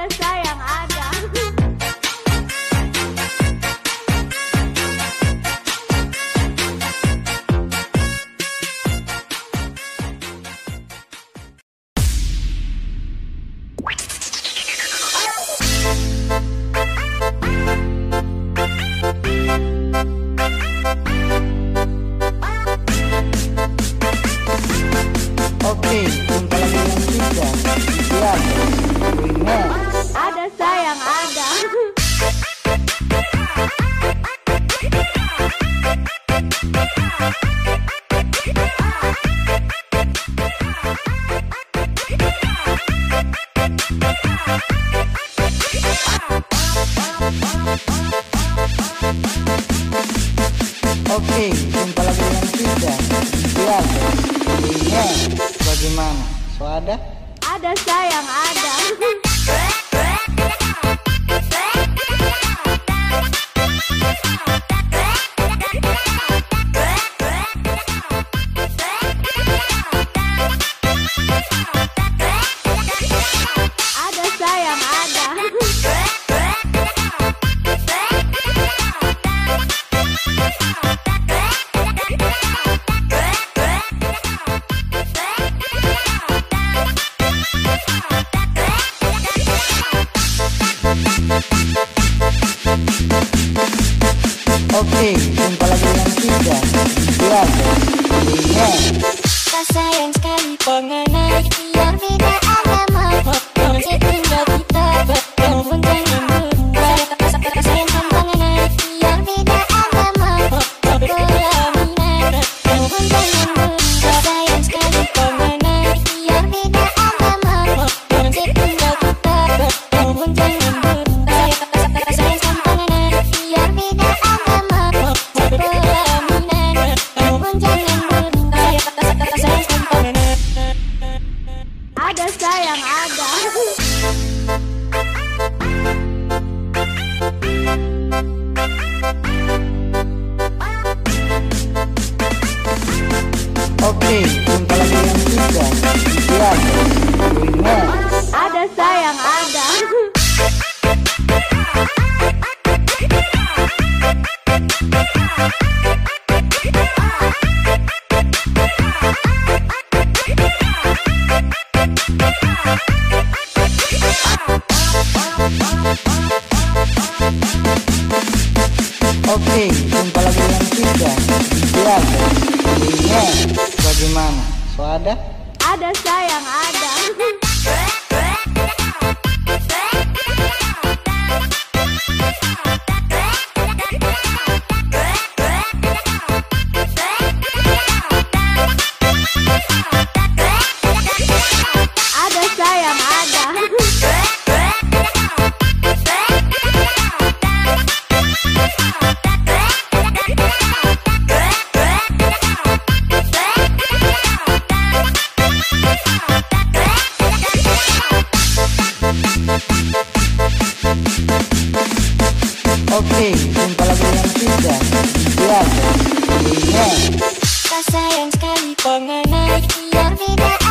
That's I Oke, jumpa lagi dengan kita Biasa Iya, bagaimana? So ada? Ada sayang, ada for a night. ada sayang ada Oke, jumpa lagi tiga, siapa? Ideal Ada sayang, ada Thank. tiga, dijaga dirinya bagaimana? So ada? Ada sayang ada. Oke, jumpa lagi dengan kita iya. Biar Rasa yang sekali pengenai Yang tidak